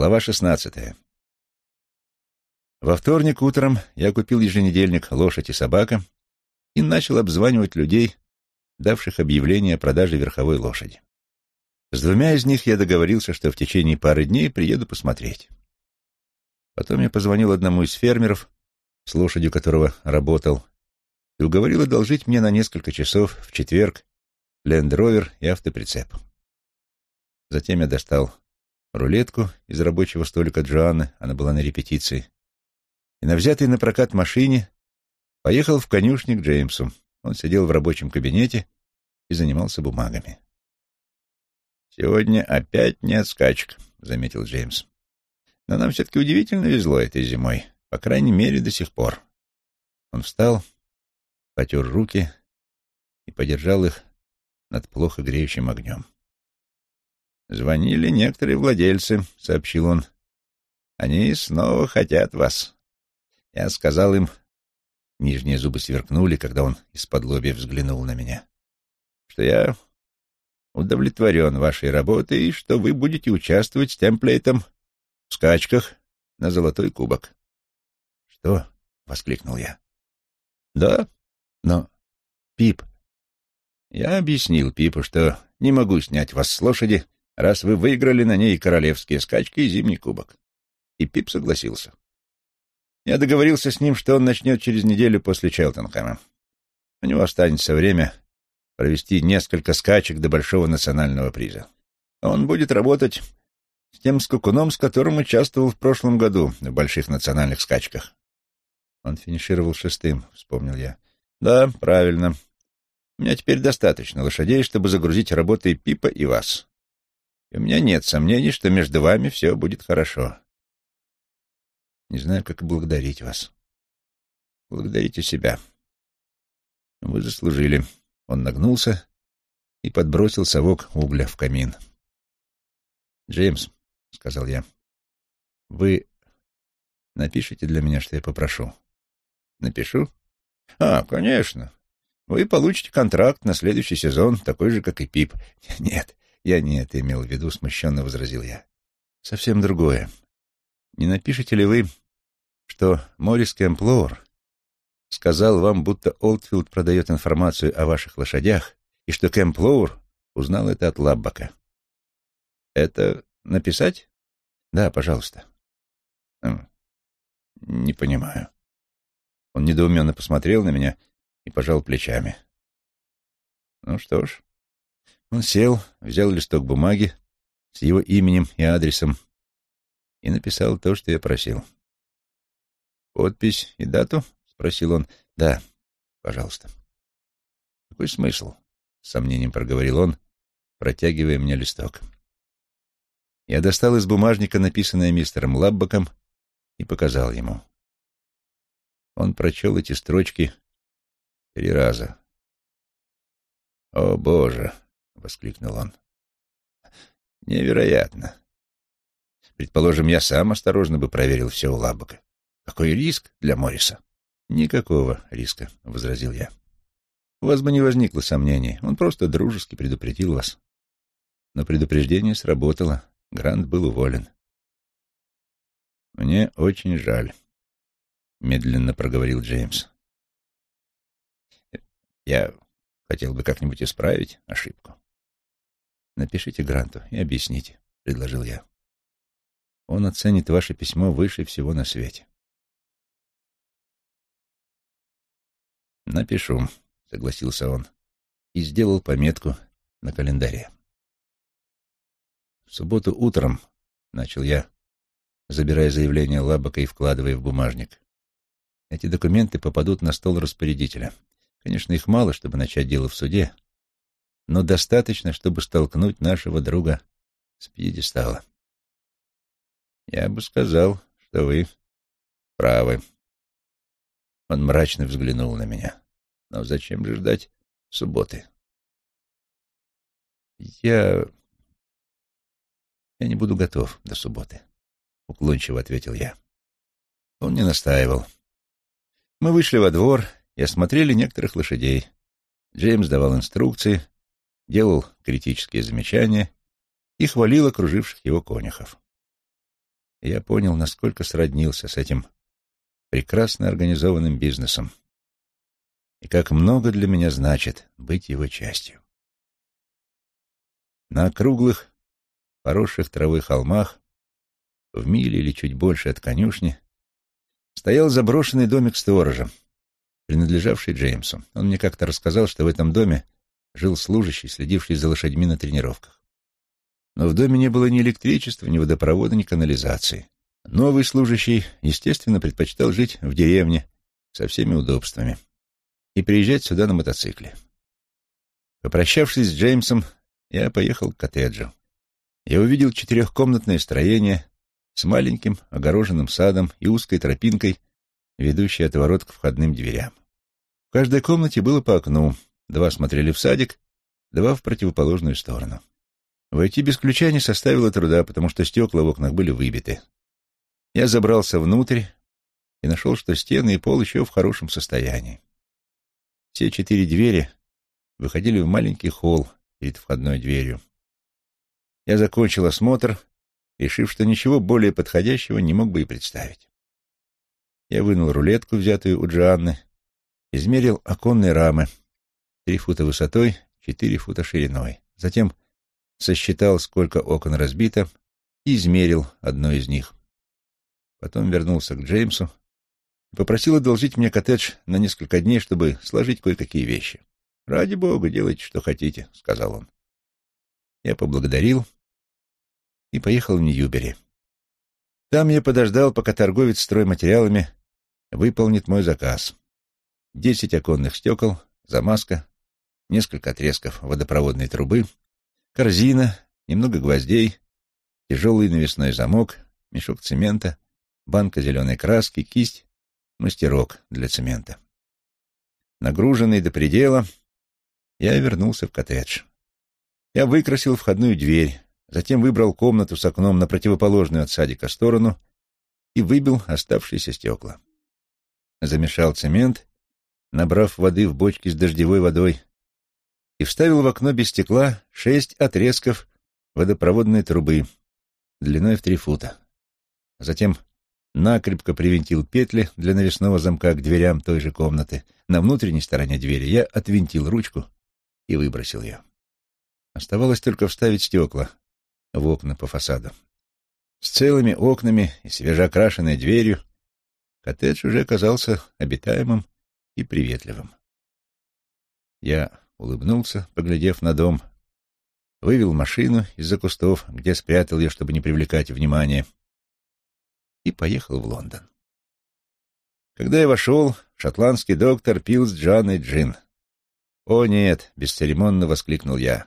Глава шестнадцатая. Во вторник утром я купил еженедельник «Лошадь и собака» и начал обзванивать людей, давших объявление о продаже верховой лошади. С двумя из них я договорился, что в течение пары дней приеду посмотреть. Потом я позвонил одному из фермеров, с лошадью которого работал, и уговорил одолжить мне на несколько часов в четверг лендровер и автоприцеп. Затем я достал рулетку из рабочего столика Джоанны, она была на репетиции, и на взятой на прокат машине поехал в конюшни к Джеймсу. Он сидел в рабочем кабинете и занимался бумагами. «Сегодня опять нет скачек», — заметил Джеймс. «Но нам все-таки удивительно везло этой зимой, по крайней мере, до сих пор». Он встал, потер руки и подержал их над плохо греющим огнем. «Звонили некоторые владельцы», — сообщил он. «Они снова хотят вас. Я сказал им...» Нижние зубы сверкнули, когда он из-под лобья взглянул на меня. «Что я удовлетворен вашей работой и что вы будете участвовать с темплейтом в скачках на золотой кубок». «Что?» — воскликнул я. «Да, но... Пип...» Я объяснил Пипу, что не могу снять вас с лошади, раз вы выиграли на ней королевские скачки и зимний кубок. И Пип согласился. Я договорился с ним, что он начнет через неделю после Челтенхэма. У него останется время провести несколько скачек до большого национального приза. Он будет работать с тем скакуном, с которым участвовал в прошлом году в больших национальных скачках. Он финишировал шестым, вспомнил я. Да, правильно. У меня теперь достаточно лошадей, чтобы загрузить работой Пипа и вас. И у меня нет сомнений, что между вами все будет хорошо. Не знаю, как благодарить вас. Благодарите себя. Вы заслужили. Он нагнулся и подбросил совок угля в камин. «Джеймс», — сказал я, — «вы напишите для меня, что я попрошу?» «Напишу?» «А, конечно. Вы получите контракт на следующий сезон, такой же, как и Пип». «Нет, я не это имел в виду», — смущенно возразил я. «Совсем другое. Не напишите ли вы, что Морис Кэмплоур сказал вам, будто Олдфилд продает информацию о ваших лошадях, и что Кэмплоур узнал это от Лаббака? Это написать? Да, пожалуйста. Не понимаю. Он недоуменно посмотрел на меня и пожал плечами. Ну что ж. Он сел, взял листок бумаги с его именем и адресом и написал то, что я просил. «Подпись и дату?» — спросил он. «Да, пожалуйста». «Какой смысл?» — с сомнением проговорил он, протягивая мне листок. Я достал из бумажника написанное мистером Лаббаком и показал ему. Он прочел эти строчки три раза. «О, Боже!» — воскликнул он. «Невероятно! Предположим, я сам осторожно бы проверил все у Лабака. Какой риск для Морриса? Никакого риска, — возразил я. У вас бы не возникло сомнений. Он просто дружески предупредил вас. Но предупреждение сработало. Грант был уволен. Мне очень жаль, — медленно проговорил Джеймс. Я хотел бы как-нибудь исправить ошибку. Напишите Гранту и объясните, — предложил я. Он оценит ваше письмо выше всего на свете. «Напишу», — согласился он и сделал пометку на календаре. В субботу утром, — начал я, забирая заявление Лабака и вкладывая в бумажник, — эти документы попадут на стол распорядителя. Конечно, их мало, чтобы начать дело в суде, но достаточно, чтобы столкнуть нашего друга с пьедестала. Я бы сказал, что вы правы. Он мрачно взглянул на меня. Но зачем же ждать субботы? Я... Я не буду готов до субботы, — уклончиво ответил я. Он не настаивал. Мы вышли во двор и осмотрели некоторых лошадей. Джеймс давал инструкции, делал критические замечания и хвалил окруживших его конюхов. я понял, насколько сроднился с этим прекрасно организованным бизнесом и как много для меня значит быть его частью. На округлых, поросших травой холмах, в миле или чуть больше от конюшни, стоял заброшенный домик сторожа, принадлежавший Джеймсу. Он мне как-то рассказал, что в этом доме жил служащий, следивший за лошадьми на тренировках. Но в доме не было ни электричества, ни водопровода, ни канализации. Новый служащий, естественно, предпочитал жить в деревне со всеми удобствами и приезжать сюда на мотоцикле. Попрощавшись с Джеймсом, я поехал к коттеджу. Я увидел четырехкомнатное строение с маленьким огороженным садом и узкой тропинкой, ведущей от ворот к входным дверям. В каждой комнате было по окну, два смотрели в садик, два в противоположную сторону. Войти без ключа не составило труда, потому что стекла в окнах были выбиты. Я забрался внутрь и нашел, что стены и пол еще в хорошем состоянии. Все четыре двери выходили в маленький холл перед входной дверью. Я закончил осмотр, решив, что ничего более подходящего не мог бы и представить. Я вынул рулетку, взятую у Джоанны, измерил оконные рамы, три фута высотой, четыре фута шириной. Затем сосчитал, сколько окон разбито, и измерил одно из них. Потом вернулся к Джеймсу и попросил одолжить мне коттедж на несколько дней, чтобы сложить кое-какие вещи. «Ради бога, делайте, что хотите», — сказал он. Я поблагодарил и поехал в Ньюбери. Там я подождал, пока торговец стройматериалами выполнит мой заказ. Десять оконных стекол, замазка, несколько отрезков водопроводной трубы, корзина, немного гвоздей, тяжелый навесной замок, мешок цемента, банка зеленой краски, кисть, мастерок для цемента. Нагруженный до предела, я вернулся в коттедж. Я выкрасил входную дверь, затем выбрал комнату с окном на противоположную от садика сторону и выбил оставшиеся стекла. Замешал цемент набрав воды в бочке с дождевой водой, и вставил в окно без стекла шесть отрезков водопроводной трубы длиной в три фута. Затем накрепко привинтил петли для навесного замка к дверям той же комнаты. На внутренней стороне двери я отвинтил ручку и выбросил ее. Оставалось только вставить стекла в окна по фасаду. С целыми окнами и свежеокрашенной дверью коттедж уже казался обитаемым и приветливым. Я улыбнулся, поглядев на дом, вывел машину из-за кустов, где спрятал ее, чтобы не привлекать внимания, и поехал в Лондон. Когда я вошел, шотландский доктор пил с Джаной джин. «О, нет!» — бесцеремонно воскликнул я.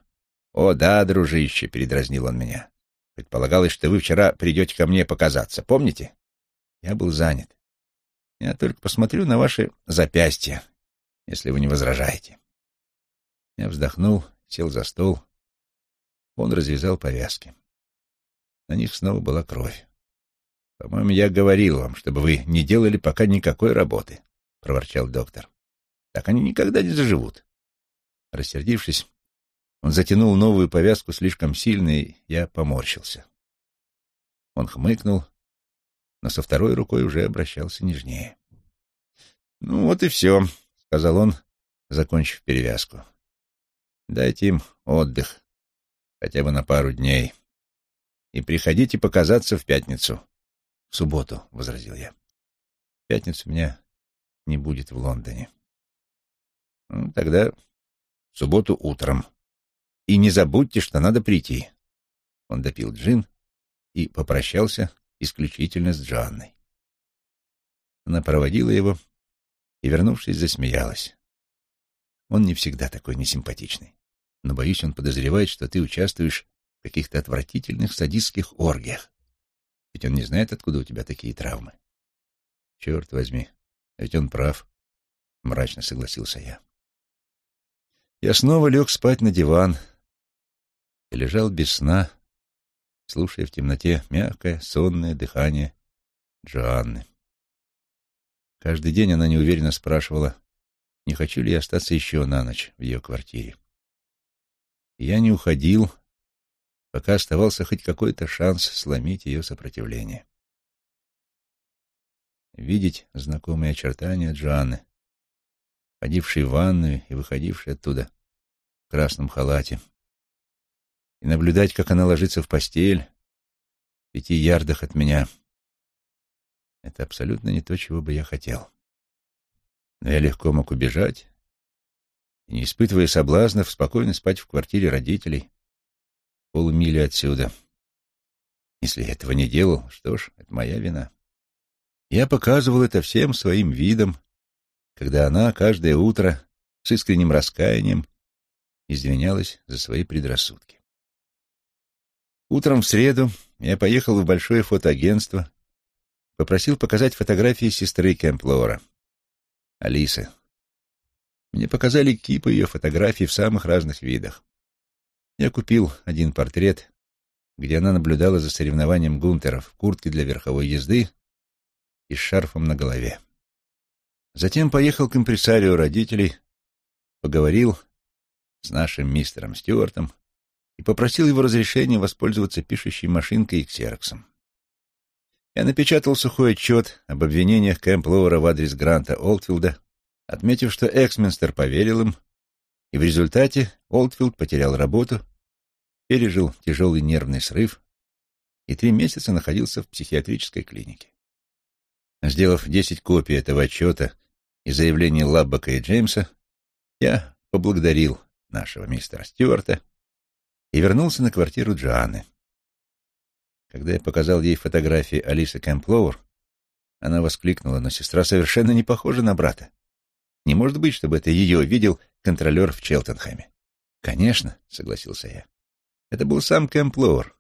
«О, да, дружище!» — передразнил он меня. «Предполагалось, что вы вчера придете ко мне показаться, помните?» Я был занят. Я только посмотрю на ваши запястья, если вы не возражаете. Я вздохнул, сел за стол. Он развязал повязки. На них снова была кровь. «По-моему, я говорил вам, чтобы вы не делали пока никакой работы», — проворчал доктор. «Так они никогда не заживут». Рассердившись, он затянул новую повязку слишком сильно, и я поморщился. Он хмыкнул но со второй рукой уже обращался нежнее. «Ну вот и все», — сказал он, закончив перевязку. «Дайте им отдых, хотя бы на пару дней, и приходите показаться в пятницу». «В субботу», — возразил я. «В пятницу меня не будет в Лондоне». «Ну, тогда в субботу утром. И не забудьте, что надо прийти». Он допил джин и попрощался исключительно с Джоанной. Она проводила его и, вернувшись, засмеялась. Он не всегда такой несимпатичный, но, боюсь, он подозревает, что ты участвуешь в каких-то отвратительных садистских оргиях. Ведь он не знает, откуда у тебя такие травмы. Черт возьми, ведь он прав, — мрачно согласился я. Я снова лег спать на диван и лежал без сна, слушая в темноте мягкое, сонное дыхание Джоанны. Каждый день она неуверенно спрашивала, не хочу ли я остаться еще на ночь в ее квартире. Я не уходил, пока оставался хоть какой-то шанс сломить ее сопротивление. видеть знакомые очертания Джоанны, ходившей в ванную и выходившей оттуда в красном халате, и наблюдать, как она ложится в постель в пяти ярдах от меня. Это абсолютно не то, чего бы я хотел. Но я легко мог убежать не испытывая соблазнов, спокойно спать в квартире родителей, полумили отсюда. Если я этого не делал, что ж, это моя вина. Я показывал это всем своим видом, когда она каждое утро с искренним раскаянием извинялась за свои предрассудки. Утром в среду я поехал в большое фотоагентство, попросил показать фотографии сестры Кэмплора, Алисы. Мне показали кипы ее фотографий в самых разных видах. Я купил один портрет, где она наблюдала за соревнованием гунтеров в куртке для верховой езды и с шарфом на голове. Затем поехал к импресарио родителей, поговорил с нашим мистером Стюартом и попросил его разрешения воспользоваться пишущей машинкой и ксероксом. Я напечатал сухой отчет об обвинениях Кэмп Лоура в адрес Гранта Олдфилда, отметив, что Эксминстер поверил им, и в результате Олдфилд потерял работу пережил тяжелый нервный срыв и три месяца находился в психиатрической клинике. Сделав десять копий этого отчета и заявлений Лаббака и Джеймса, я поблагодарил нашего мистера Стюарта и вернулся на квартиру Джоанны. Когда я показал ей фотографии Алисы Кэмплоур, она воскликнула, но сестра совершенно не похожа на брата. Не может быть, чтобы это ее видел контролер в Челтенхэме. «Конечно», — согласился я. Это был сам Кэмп Лоуэр.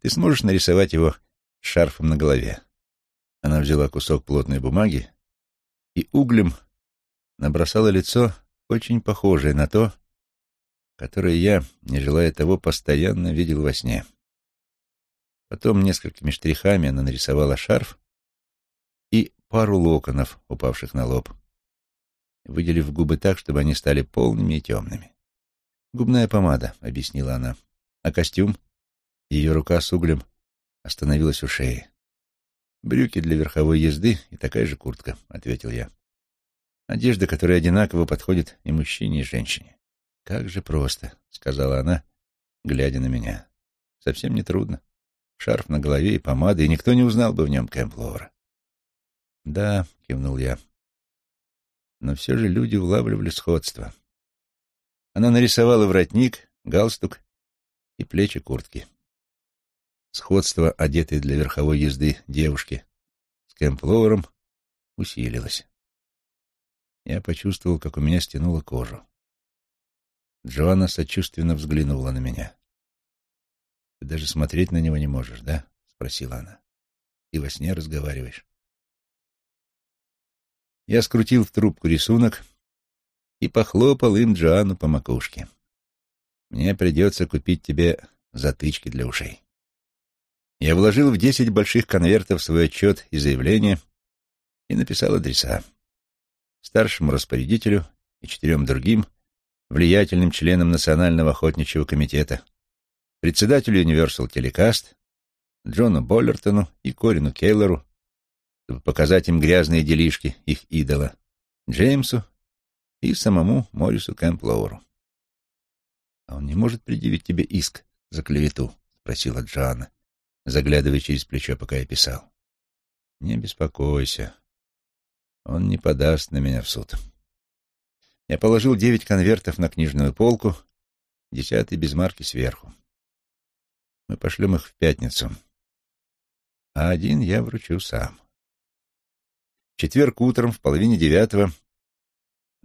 Ты сможешь нарисовать его шарфом на голове?» Она взяла кусок плотной бумаги и углем набросала лицо, очень похожее на то, которое я, не желая того, постоянно видел во сне. Потом несколькими штрихами она нарисовала шарф и пару локонов, упавших на лоб, выделив губы так, чтобы они стали полными и темными. «Губная помада», — объяснила она. А костюм? Ее рука с углем остановилась у шеи. «Брюки для верховой езды и такая же куртка», — ответил я. «Одежда, которая одинаково подходит и мужчине, и женщине». «Как же просто», — сказала она, глядя на меня. «Совсем не трудно. Шарф на голове и помада, и никто не узнал бы в нем Кэмп Лоура». «Да», — кивнул я. Но все же люди улавливали сходство. Она нарисовала воротник, галстук и плечи куртки. Сходство, одетой для верховой езды девушки с кэмпловером, усилилось. Я почувствовал, как у меня стянуло кожу. Джоанна сочувственно взглянула на меня. «Ты даже смотреть на него не можешь, да?» — спросила она. «И во сне разговариваешь». Я скрутил в трубку рисунок и похлопал им Джоанну по макушке. Мне придется купить тебе затычки для ушей. Я вложил в десять больших конвертов свой отчет и заявление и написал адреса. Старшему распорядителю и четырем другим влиятельным членам Национального охотничьего комитета, председателю Universal Telecast, Джону Боллертону и Корину Кейлору, чтобы показать им грязные делишки их идола, Джеймсу и самому Морису Кэмплоуру. «А он не может предъявить тебе иск за клевету?» — спросила Джоанна, заглядывая через плечо, пока я писал. «Не беспокойся. Он не подаст на меня в суд». Я положил девять конвертов на книжную полку, десятый без марки сверху. Мы пошлем их в пятницу, а один я вручу сам. В четверг утром в половине девятого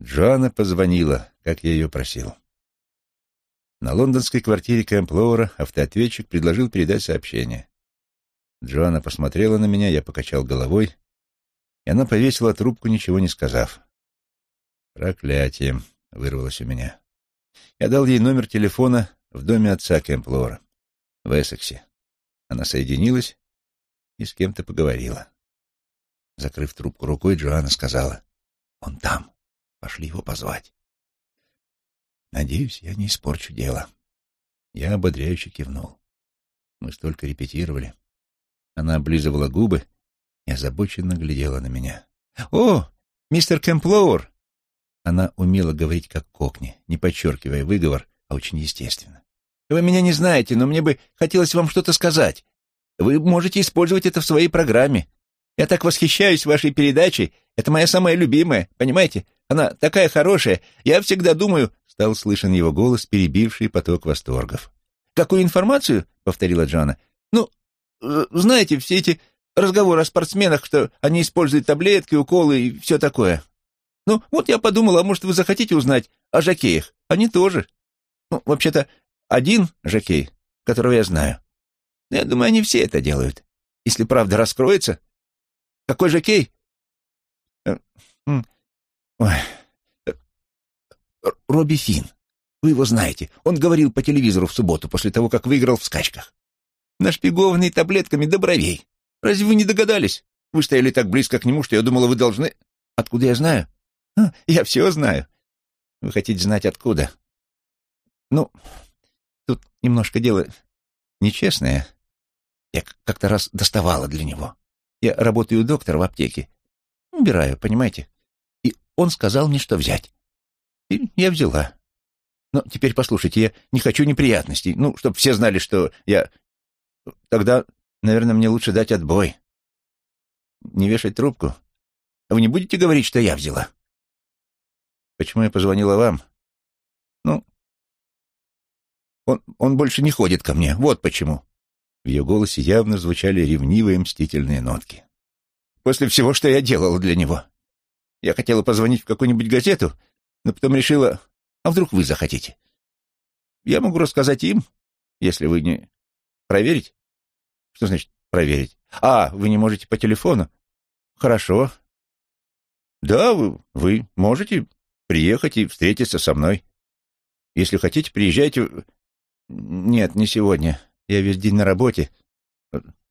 Джоанна позвонила, как я ее просил. На лондонской квартире Кэмп Лоура автоответчик предложил передать сообщение. Джоанна посмотрела на меня, я покачал головой, и она повесила трубку, ничего не сказав. «Проклятие!» — вырвалось у меня. Я дал ей номер телефона в доме отца Кэмп Лоура, в Эссексе. Она соединилась и с кем-то поговорила. Закрыв трубку рукой, Джоанна сказала, «Он там. Пошли его позвать». Надеюсь, я не испорчу дело. Я ободряюще кивнул. Мы столько репетировали. Она облизывала губы и озабоченно глядела на меня. «О, мистер Кэмплоур!» Она умела говорить как кокни, не подчеркивая выговор, а очень естественно. «Вы меня не знаете, но мне бы хотелось вам что-то сказать. Вы можете использовать это в своей программе. Я так восхищаюсь вашей передачей. Это моя самая любимая, понимаете? Она такая хорошая. Я всегда думаю...» Стал слышен его голос, перебивший поток восторгов. «Какую информацию?» — повторила Джона. «Ну, э, знаете, все эти разговоры о спортсменах, что они используют таблетки, уколы и все такое. Ну, вот я подумала, а может, вы захотите узнать о жакеях? Они тоже. Ну, вообще-то, один жакей, которого я знаю. Я думаю, они все это делают. Если правда раскроется. Какой жакей? Э, ой. Э, Робби Финн. Вы его знаете. Он говорил по телевизору в субботу после того, как выиграл в скачках. Нашпигованный таблетками до бровей. Разве вы не догадались? Вы стояли так близко к нему, что я думала, вы должны... Откуда я знаю? А, я все знаю. Вы хотите знать, откуда? Ну, тут немножко дело нечестное. Я как-то раз доставала для него. Я работаю у доктора в аптеке. Убираю, понимаете? И он сказал мне, что взять. И я взяла. Но теперь послушайте, я не хочу неприятностей. Ну, чтобы все знали, что я... Тогда, наверное, мне лучше дать отбой. Не вешать трубку. Вы не будете говорить, что я взяла? Почему я позвонила вам? Ну, он, он больше не ходит ко мне. Вот почему. В ее голосе явно звучали ревнивые мстительные нотки. После всего, что я делала для него. Я хотела позвонить в какую-нибудь газету, но потом решила, а вдруг вы захотите? Я могу рассказать им, если вы не... Проверить? Что значит проверить? А, вы не можете по телефону? Хорошо. Да, вы, вы можете приехать и встретиться со мной. Если хотите, приезжайте. Нет, не сегодня. Я весь день на работе.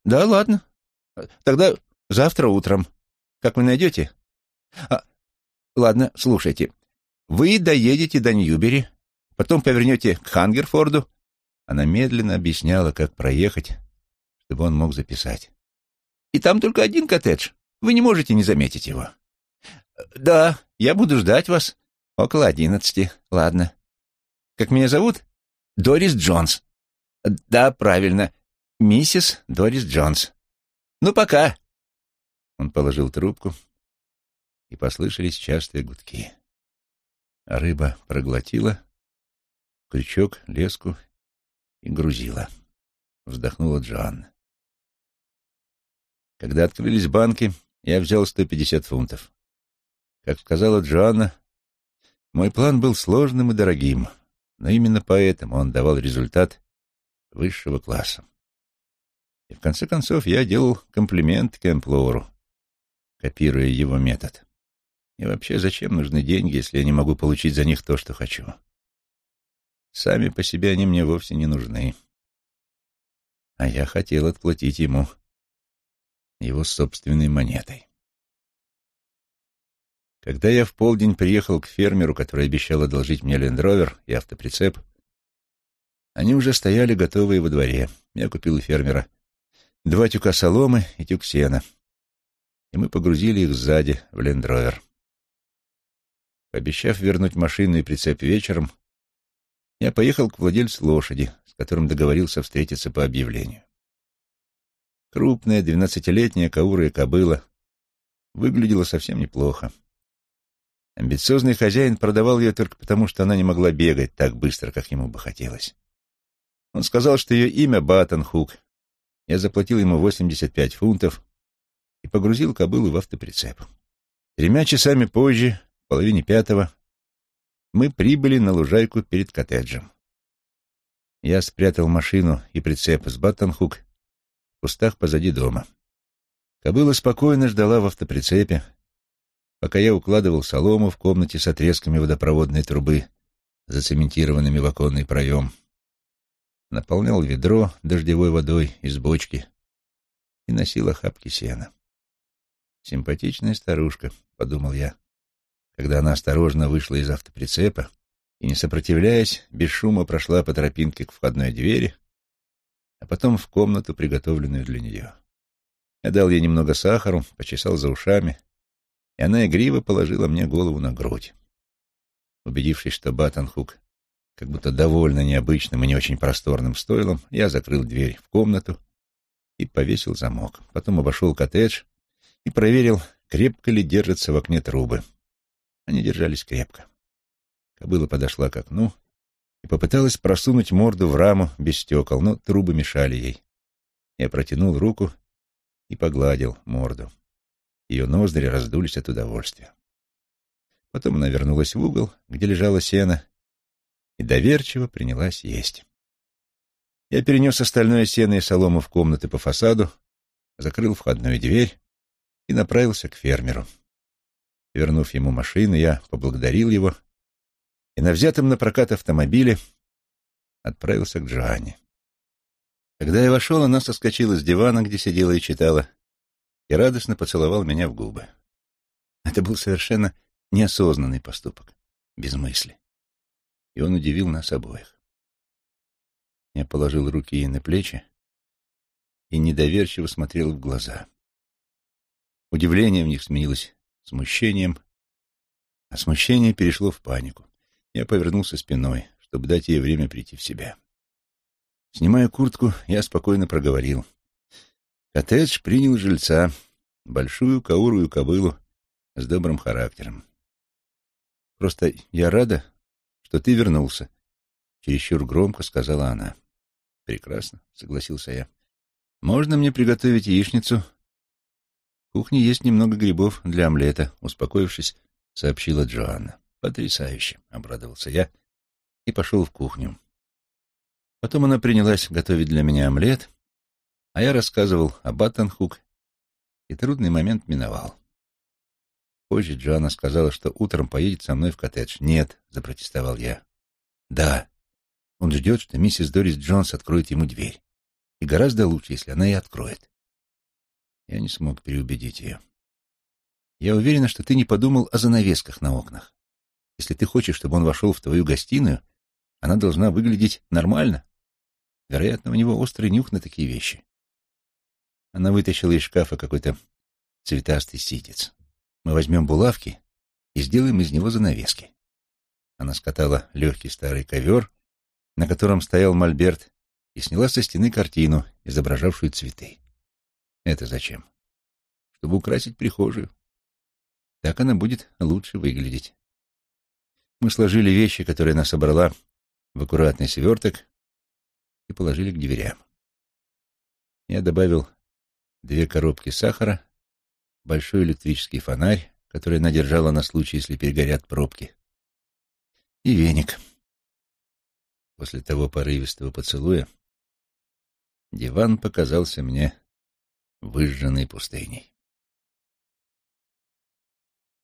Да, ладно. Тогда завтра утром. Как вы найдете? А, ладно, слушайте. Вы доедете до Ньюбери, потом повернете к Хангерфорду. Она медленно объясняла, как проехать, чтобы он мог записать. И там только один коттедж. Вы не можете не заметить его. Да, я буду ждать вас около одиннадцати. Ладно. Как меня зовут? Дорис Джонс. Да, правильно. Миссис Дорис Джонс. Ну, пока. Он положил трубку, и послышались частые гудки. Рыба проглотила крючок, леску и грузила. Вздохнула Джоанна. Когда открылись банки, я взял 150 фунтов. Как сказала Джоанна, мой план был сложным и дорогим, но именно поэтому он давал результат высшего класса. И в конце концов я делал комплимент Кэмплоуру, копируя его метод. И вообще, зачем нужны деньги, если я не могу получить за них то, что хочу? Сами по себе они мне вовсе не нужны. А я хотел отплатить ему его собственной монетой. Когда я в полдень приехал к фермеру, который обещал одолжить мне лендровер и автоприцеп, они уже стояли готовые во дворе. Я купил у фермера два тюка соломы и тюк сена, и мы погрузили их сзади в лендровер. Пообещав вернуть машину и прицеп вечером, я поехал к владельцу лошади, с которым договорился встретиться по объявлению. Крупная, двенадцатилетняя каурая кобыла выглядела совсем неплохо. Амбициозный хозяин продавал ее только потому, что она не могла бегать так быстро, как ему бы хотелось. Он сказал, что ее имя Баттон Хук. Я заплатил ему 85 фунтов и погрузил кобылу в автоприцеп. Тремя часами позже, половине пятого, мы прибыли на лужайку перед коттеджем. Я спрятал машину и прицеп с Баттонхук в кустах позади дома. Кобыла спокойно ждала в автоприцепе, пока я укладывал солому в комнате с отрезками водопроводной трубы, зацементированными в оконный проем наполнял ведро дождевой водой из бочки и носил охапки сена. «Симпатичная старушка», — подумал я, когда она осторожно вышла из автоприцепа и, не сопротивляясь, без шума прошла по тропинке к входной двери, а потом в комнату, приготовленную для нее. Я дал ей немного сахару, почесал за ушами, и она игриво положила мне голову на грудь. Убедившись, что Баттенхук как будто довольно необычным и не очень просторным стойлом, я закрыл дверь в комнату и повесил замок. Потом обошел коттедж и проверил, крепко ли держатся в окне трубы. Они держались крепко. Кобыла подошла к окну и попыталась просунуть морду в раму без стекол, но трубы мешали ей. Я протянул руку и погладил морду. Ее ноздри раздулись от удовольствия. Потом она вернулась в угол, где лежало сено, и доверчиво принялась есть. Я перенес остальное сено и солому в комнаты по фасаду, закрыл входную дверь и направился к фермеру. Вернув ему машину, я поблагодарил его и на взятом на прокат автомобиле отправился к Джоанне. Когда я вошел, она соскочила с дивана, где сидела и читала, и радостно поцеловал меня в губы. Это был совершенно неосознанный поступок, без мысли. И он удивил нас обоих. Я положил руки ей на плечи и недоверчиво смотрел в глаза. Удивление в них сменилось смущением, а смущение перешло в панику. Я повернулся спиной, чтобы дать ей время прийти в себя. Снимая куртку, я спокойно проговорил. Коттедж принял жильца, большую каурую кобылу с добрым характером. Просто я рада, что ты вернулся, — чересчур громко сказала она. Прекрасно, — согласился я. Можно мне приготовить яичницу? В кухне есть немного грибов для омлета, успокоившись, сообщила Джоанна. Потрясающе, — обрадовался я и пошел в кухню. Потом она принялась готовить для меня омлет, а я рассказывал о Баттенхук, и трудный момент миновал. Позже Джоанна сказала, что утром поедет со мной в коттедж. «Нет», — запротестовал я. «Да. Он ждет, что миссис Дорис Джонс откроет ему дверь. И гораздо лучше, если она и откроет». Я не смог переубедить ее. «Я уверена, что ты не подумал о занавесках на окнах. Если ты хочешь, чтобы он вошел в твою гостиную, она должна выглядеть нормально. Вероятно, у него острый нюх на такие вещи». Она вытащила из шкафа какой-то цветастый ситец. Мы возьмем булавки и сделаем из него занавески. Она скатала легкий старый ковер, на котором стоял мольберт, и сняла со стены картину, изображавшую цветы. Это зачем? Чтобы украсить прихожую. Так она будет лучше выглядеть. Мы сложили вещи, которые она собрала, в аккуратный сверток и положили к дверям. Я добавил две коробки сахара большой электрический фонарь, который она держала на случай, если перегорят пробки, и веник. После того порывистого поцелуя диван показался мне выжженной пустыней.